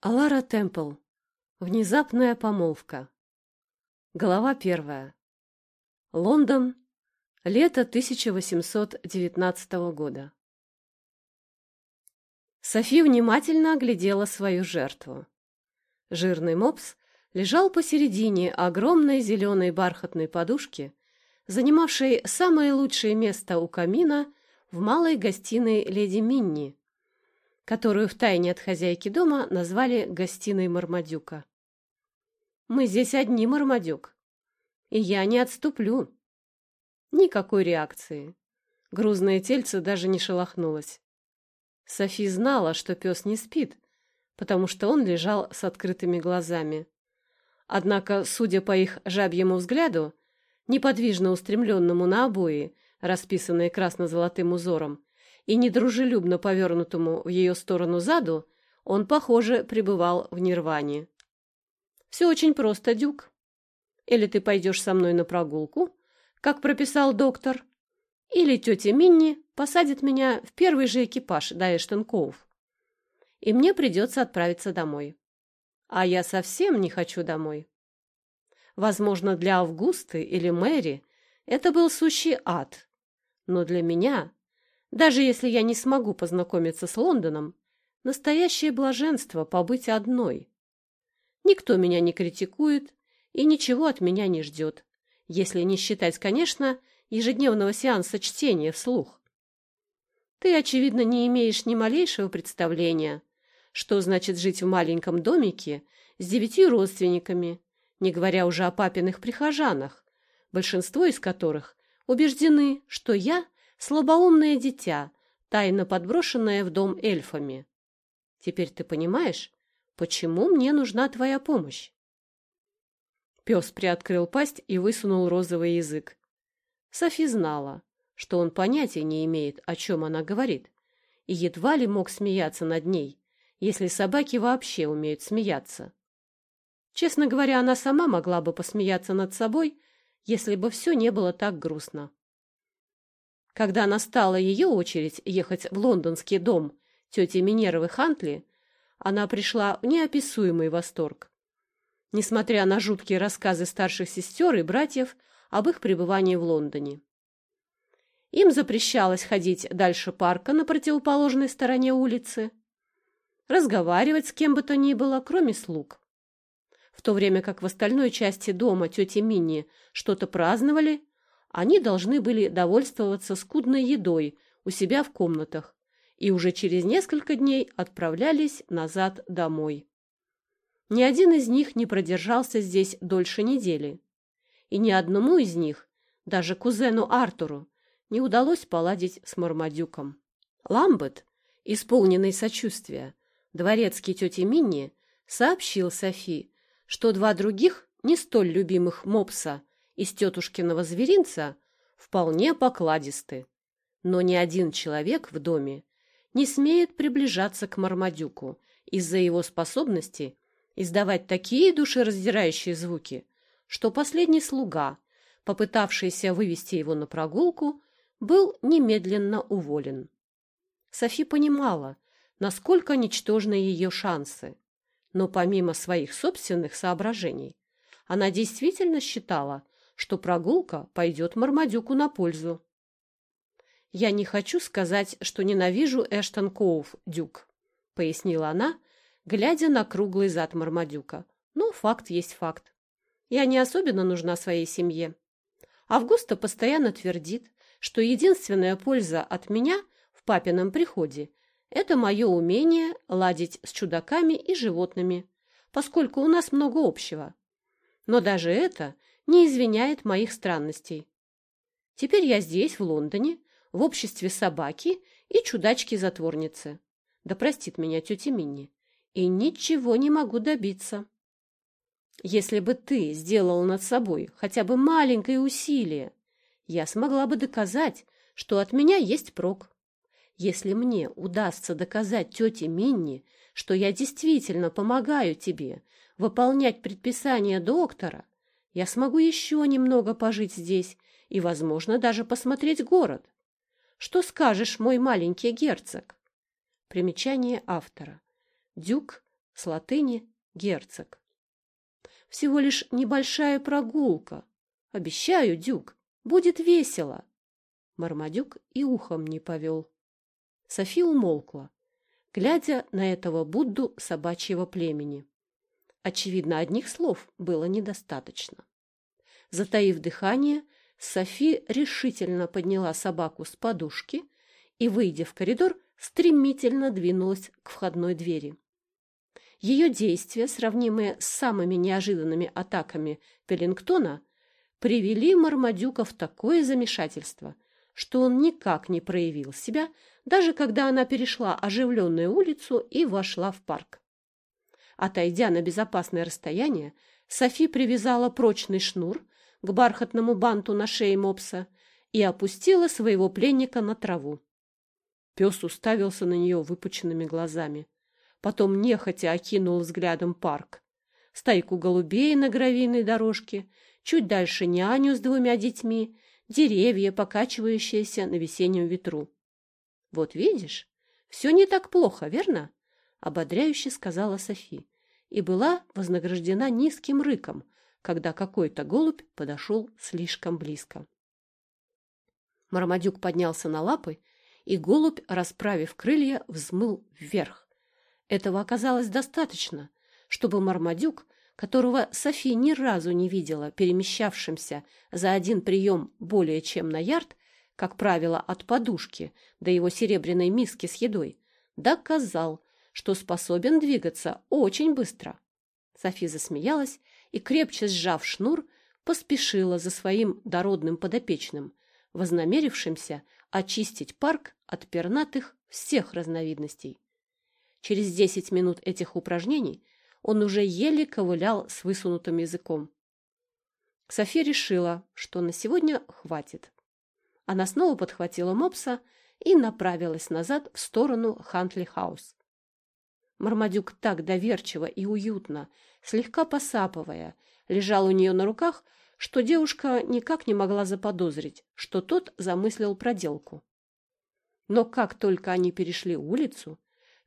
Алара Темпл. Внезапная помолвка. Глава первая. Лондон. Лето 1819 года. Софи внимательно оглядела свою жертву. Жирный мопс лежал посередине огромной зеленой бархатной подушки, занимавшей самое лучшее место у камина в малой гостиной леди Минни, которую втайне от хозяйки дома назвали гостиной Мармадюка. «Мы здесь одни, Мармадюк, и я не отступлю». Никакой реакции. Грузное тельце даже не шелохнулось. Софи знала, что пес не спит, потому что он лежал с открытыми глазами. Однако, судя по их жабьему взгляду, неподвижно устремленному на обои, расписанные красно-золотым узором, и недружелюбно повернутому в ее сторону заду, он, похоже, пребывал в нирване. «Все очень просто, Дюк. Или ты пойдешь со мной на прогулку, как прописал доктор, или тетя Минни посадит меня в первый же экипаж до Эштенкоув, и мне придется отправиться домой. А я совсем не хочу домой. Возможно, для Августы или Мэри это был сущий ад, но для меня даже если я не смогу познакомиться с Лондоном, настоящее блаженство побыть одной. Никто меня не критикует и ничего от меня не ждет, если не считать, конечно, ежедневного сеанса чтения вслух. Ты, очевидно, не имеешь ни малейшего представления, что значит жить в маленьком домике с девятью родственниками, не говоря уже о папиных прихожанах, большинство из которых убеждены, что я – слабоумное дитя, тайно подброшенное в дом эльфами. Теперь ты понимаешь, почему мне нужна твоя помощь?» Пес приоткрыл пасть и высунул розовый язык. Софи знала, что он понятия не имеет, о чем она говорит, и едва ли мог смеяться над ней, если собаки вообще умеют смеяться. Честно говоря, она сама могла бы посмеяться над собой, если бы все не было так грустно. Когда настала ее очередь ехать в лондонский дом тети Минеровы Хантли, она пришла в неописуемый восторг. Несмотря на жуткие рассказы старших сестер и братьев об их пребывании в Лондоне. Им запрещалось ходить дальше парка на противоположной стороне улицы, разговаривать с кем бы то ни было, кроме слуг. В то время как в остальной части дома тети Минни что-то праздновали, они должны были довольствоваться скудной едой у себя в комнатах и уже через несколько дней отправлялись назад домой. Ни один из них не продержался здесь дольше недели, и ни одному из них, даже кузену Артуру, не удалось поладить с Мармадюком. Ламбет, исполненный сочувствия, дворецкий тети Минни, сообщил Софи, что два других, не столь любимых мопса, из тетушкиного зверинца вполне покладисты. Но ни один человек в доме не смеет приближаться к Мармадюку из-за его способности издавать такие душераздирающие звуки, что последний слуга, попытавшийся вывести его на прогулку, был немедленно уволен. Софи понимала, насколько ничтожны ее шансы, но помимо своих собственных соображений, она действительно считала, что прогулка пойдет Мармадюку на пользу. «Я не хочу сказать, что ненавижу Эштон Коуф, Дюк», — пояснила она, глядя на круглый зад Мармадюка. «Ну, факт есть факт. Я не особенно нужна своей семье. Августа постоянно твердит, что единственная польза от меня в папином приходе – это мое умение ладить с чудаками и животными, поскольку у нас много общего. Но даже это не извиняет моих странностей. Теперь я здесь, в Лондоне, в обществе собаки и чудачки-затворницы. Да простит меня тетя Минни. И ничего не могу добиться. Если бы ты сделал над собой хотя бы маленькое усилие, я смогла бы доказать, что от меня есть прок. Если мне удастся доказать тете Минни, что я действительно помогаю тебе выполнять предписания доктора, я смогу еще немного пожить здесь и, возможно, даже посмотреть город. Что скажешь, мой маленький герцог? Примечание автора. Дюк с латыни «герцог». «Всего лишь небольшая прогулка. Обещаю, Дюк, будет весело». Мармадюк и ухом не повел. Софи умолкла, глядя на этого Будду собачьего племени. Очевидно, одних слов было недостаточно. Затаив дыхание, Софи решительно подняла собаку с подушки и, выйдя в коридор, стремительно двинулась к входной двери. Ее действия, сравнимые с самыми неожиданными атаками Пеллингтона, привели Мармадюка в такое замешательство, что он никак не проявил себя, даже когда она перешла оживленную улицу и вошла в парк. Отойдя на безопасное расстояние, Софи привязала прочный шнур к бархатному банту на шее мопса и опустила своего пленника на траву. Пес уставился на нее выпученными глазами. Потом нехотя окинул взглядом парк. Стайку голубей на гравийной дорожке, чуть дальше няню с двумя детьми, деревья, покачивающиеся на весеннем ветру. — Вот видишь, все не так плохо, верно? — ободряюще сказала Софи и была вознаграждена низким рыком, когда какой-то голубь подошел слишком близко. Мармадюк поднялся на лапы и голубь, расправив крылья, взмыл вверх. Этого оказалось достаточно, чтобы Мармадюк, которого Софи ни разу не видела перемещавшимся за один прием более чем на ярд, как правило, от подушки до его серебряной миски с едой, доказал, что способен двигаться очень быстро. Софи засмеялась и, крепче сжав шнур, поспешила за своим дородным подопечным, вознамерившимся очистить парк от пернатых всех разновидностей. Через десять минут этих упражнений он уже еле ковылял с высунутым языком. София решила, что на сегодня хватит. Она снова подхватила мопса и направилась назад в сторону Хантли-хаус. Мармадюк так доверчиво и уютно, слегка посапывая, лежал у нее на руках, что девушка никак не могла заподозрить, что тот замыслил проделку. Но как только они перешли улицу,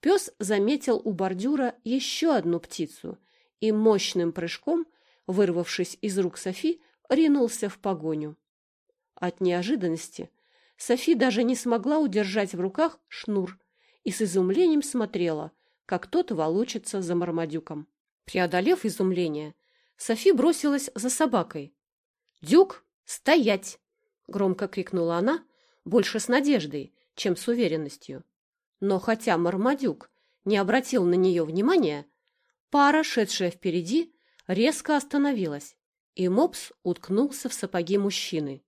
пес заметил у бордюра еще одну птицу и мощным прыжком, вырвавшись из рук Софи, ринулся в погоню. От неожиданности Софи даже не смогла удержать в руках шнур и с изумлением смотрела, как тот волочится за Мармадюком. Преодолев изумление, Софи бросилась за собакой. «Дюк, стоять!» — громко крикнула она, больше с надеждой, чем с уверенностью. Но хотя Мармадюк не обратил на нее внимания, пара, шедшая впереди, резко остановилась, и мопс уткнулся в сапоги мужчины.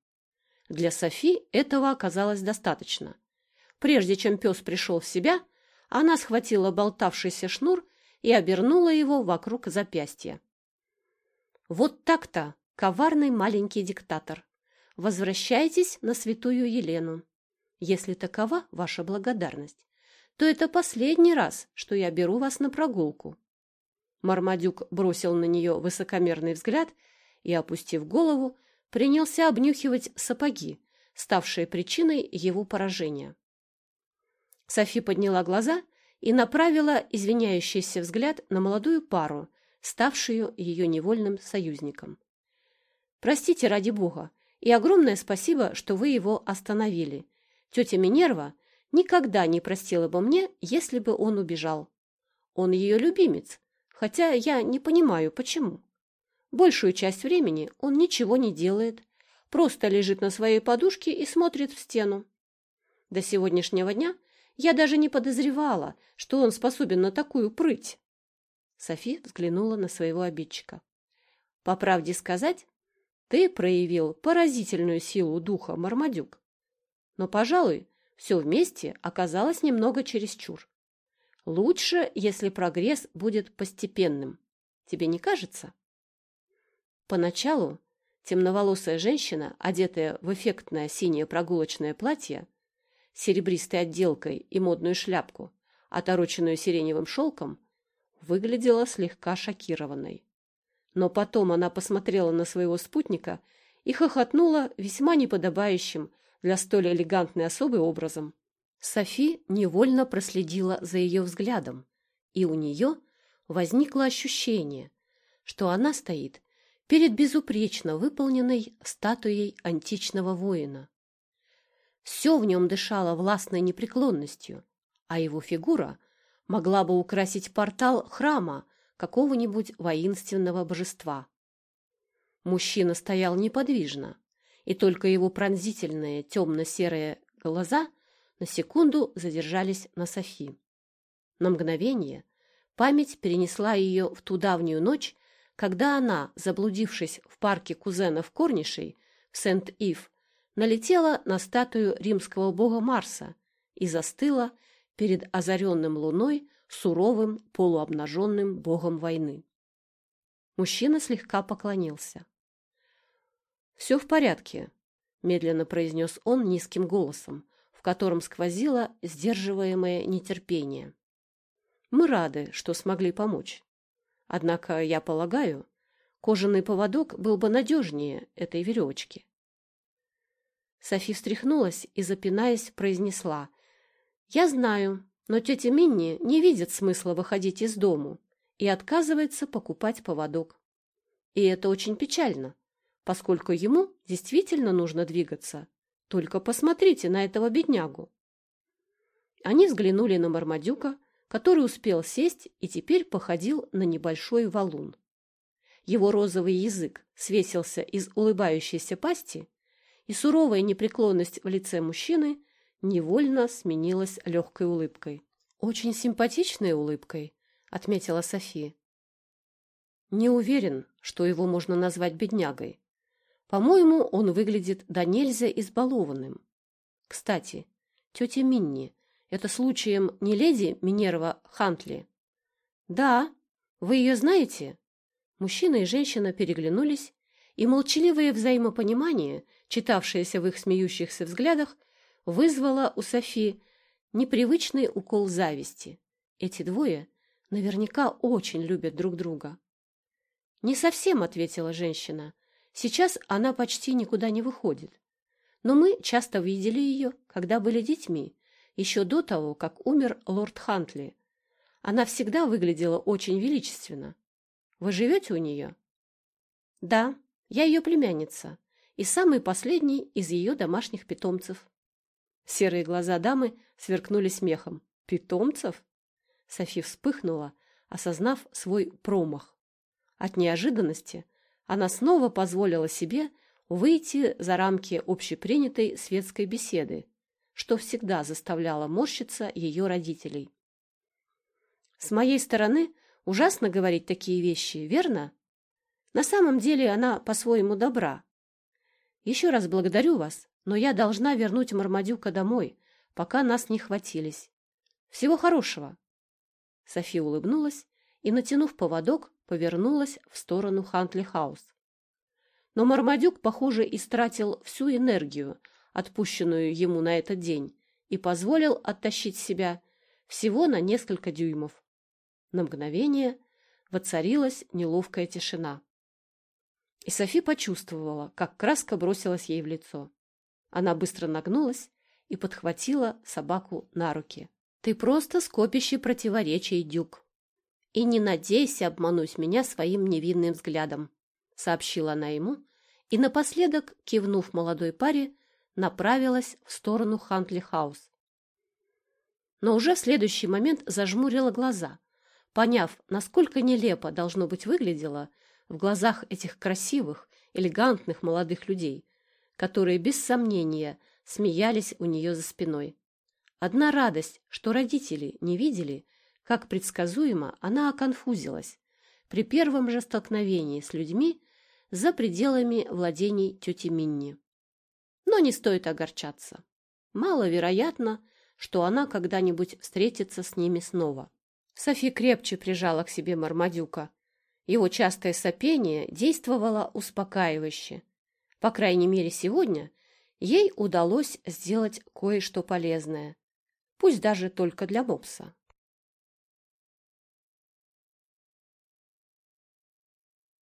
Для Софи этого оказалось достаточно. Прежде чем пес пришел в себя, она схватила болтавшийся шнур и обернула его вокруг запястья. Вот так-то, коварный маленький диктатор. Возвращайтесь на святую Елену. Если такова ваша благодарность, то это последний раз, что я беру вас на прогулку. Мармадюк бросил на нее высокомерный взгляд и, опустив голову, принялся обнюхивать сапоги, ставшие причиной его поражения. Софи подняла глаза и направила извиняющийся взгляд на молодую пару, ставшую ее невольным союзником. «Простите ради бога, и огромное спасибо, что вы его остановили. Тетя Минерва никогда не простила бы мне, если бы он убежал. Он ее любимец, хотя я не понимаю, почему. Большую часть времени он ничего не делает, просто лежит на своей подушке и смотрит в стену. До сегодняшнего дня я даже не подозревала, что он способен на такую прыть. Софи взглянула на своего обидчика. По правде сказать, ты проявил поразительную силу духа, Мармадюк. Но, пожалуй, все вместе оказалось немного чересчур. Лучше, если прогресс будет постепенным. Тебе не кажется? Поначалу темноволосая женщина, одетая в эффектное синее прогулочное платье, серебристой отделкой и модную шляпку, отороченную сиреневым шелком, выглядела слегка шокированной. Но потом она посмотрела на своего спутника и хохотнула весьма неподобающим для столь элегантной особой образом. Софи невольно проследила за ее взглядом, и у нее возникло ощущение, что она стоит перед безупречно выполненной статуей античного воина. Все в нем дышало властной непреклонностью, а его фигура могла бы украсить портал храма какого-нибудь воинственного божества. Мужчина стоял неподвижно, и только его пронзительные темно-серые глаза на секунду задержались на Софи. На мгновение память перенесла ее в ту давнюю ночь, когда она, заблудившись в парке кузенов Корнишей в Сент-Ив, налетела на статую римского бога Марса и застыла перед озаренным луной суровым полуобнаженным богом войны. Мужчина слегка поклонился. «Все в порядке», — медленно произнес он низким голосом, в котором сквозило сдерживаемое нетерпение. «Мы рады, что смогли помочь. Однако, я полагаю, кожаный поводок был бы надежнее этой веревочки. Софи встряхнулась и, запинаясь, произнесла. «Я знаю, но тетя Минни не видит смысла выходить из дому и отказывается покупать поводок. И это очень печально, поскольку ему действительно нужно двигаться. Только посмотрите на этого беднягу». Они взглянули на Мармадюка, который успел сесть и теперь походил на небольшой валун. Его розовый язык свесился из улыбающейся пасти, и суровая непреклонность в лице мужчины невольно сменилась легкой улыбкой. «Очень симпатичной улыбкой», — отметила София. «Не уверен, что его можно назвать беднягой. По-моему, он выглядит до нельзя избалованным. Кстати, тетя Минни, это случаем не леди Минерва Хантли?» «Да. Вы ее знаете?» Мужчина и женщина переглянулись, и молчаливое взаимопонимание — читавшееся в их смеющихся взглядах, вызвало у Софи непривычный укол зависти. Эти двое наверняка очень любят друг друга. «Не совсем», — ответила женщина. «Сейчас она почти никуда не выходит. Но мы часто видели ее, когда были детьми, еще до того, как умер лорд Хантли. Она всегда выглядела очень величественно. Вы живете у нее?» «Да, я ее племянница и самый последний из ее домашних питомцев. Серые глаза дамы сверкнули смехом. «Питомцев?» Софи вспыхнула, осознав свой промах. От неожиданности она снова позволила себе выйти за рамки общепринятой светской беседы, что всегда заставляло морщиться ее родителей. «С моей стороны ужасно говорить такие вещи, верно? На самом деле она по-своему добра, еще раз благодарю вас, но я должна вернуть Мармадюка домой, пока нас не хватились. Всего хорошего. София улыбнулась и, натянув поводок, повернулась в сторону Хантли-хаус. Но Мармадюк, похоже, истратил всю энергию, отпущенную ему на этот день, и позволил оттащить себя всего на несколько дюймов. На мгновение воцарилась неловкая тишина. И Софи почувствовала, как краска бросилась ей в лицо. Она быстро нагнулась и подхватила собаку на руки. «Ты просто скопище противоречий, Дюк. И не надейся обмануть меня своим невинным взглядом», сообщила она ему и напоследок, кивнув молодой паре, направилась в сторону Хантли-хаус. Но уже в следующий момент зажмурила глаза, поняв, насколько нелепо должно быть выглядело в глазах этих красивых, элегантных молодых людей, которые без сомнения смеялись у нее за спиной. Одна радость, что родители не видели, как предсказуемо она оконфузилась при первом же столкновении с людьми за пределами владений тети Минни. Но не стоит огорчаться. Маловероятно, что она когда-нибудь встретится с ними снова. Софи крепче прижала к себе Мармадюка, его частое сопение действовало успокаивающе. По крайней мере, сегодня ей удалось сделать кое-что полезное. Пусть даже только для мопса.